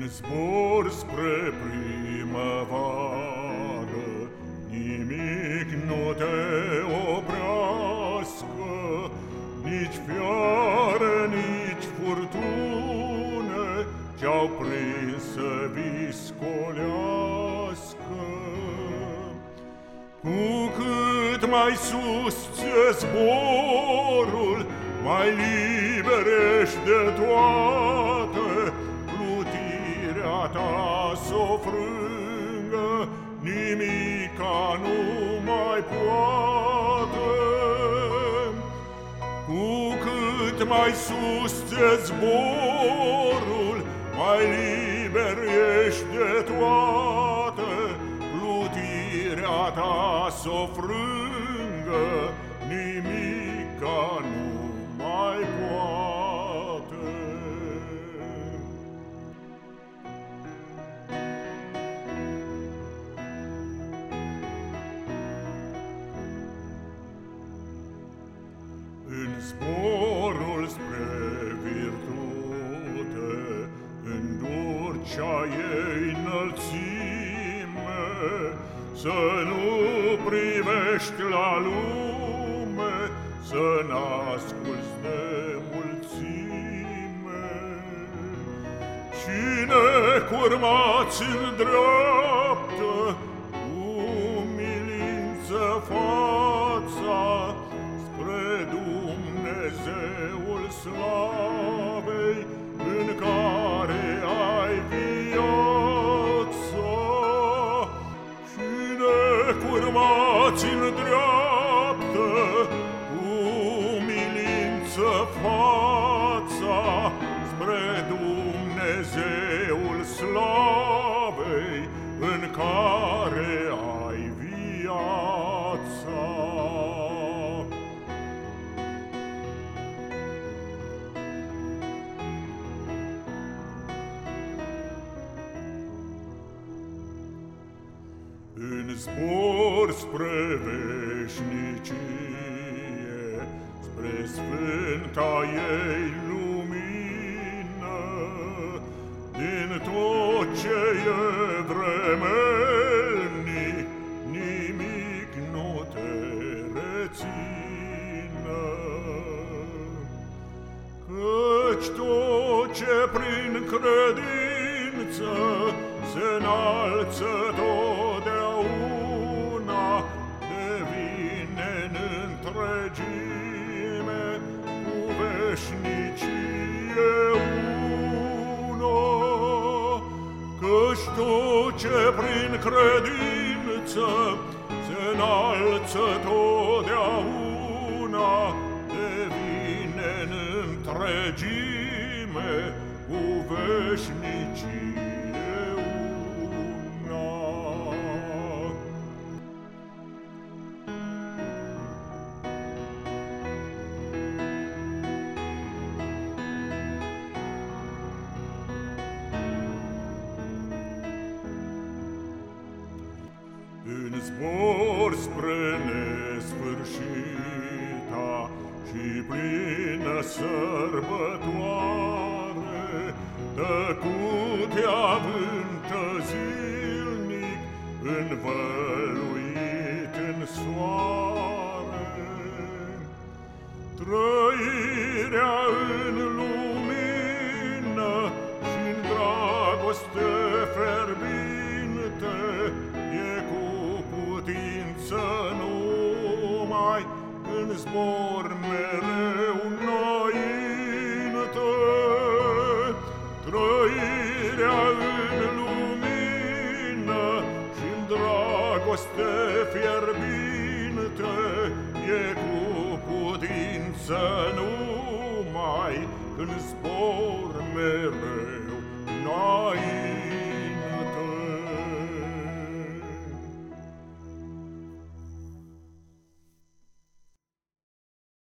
În zbor spre primăvară Nimic nu te oprească Nici fiare, nici furtune Ce-au prins să viscolească. Cu cât mai sus ți zborul Mai liber ești de toate ta s-o frângă, nimica nu mai poate. Cu cât mai sus ți zborul, mai liber ești de toate, plutirea ta s-o frângă, nimica nu În zborul spre virtute, în dulcea ei înălțime, Să nu privești la lume, să n-asculți de mulțime. Cine curmați în dreaptă, umilință fața, milință fața spre Dumnezeul slavei în care ai viața. În zbor spre veșnicie, spre sfânta ei lumină, din tot ce e vremelnic, nimic nu te rețină. Căci tot ce prin credință se înalță totdeauna, ce prin credință se înalță totdeauna, devine în întregime cu veșnicie În zbor spre nesfârșita și plină sărbătoare, Tăcute avântă zilnic, învăluit în soare. Trăirea în lumină și în dragoste zbor mereu înainte. Trăirea în lumină și în dragoste fierbinte e cu putință numai când zbor mereu înainte.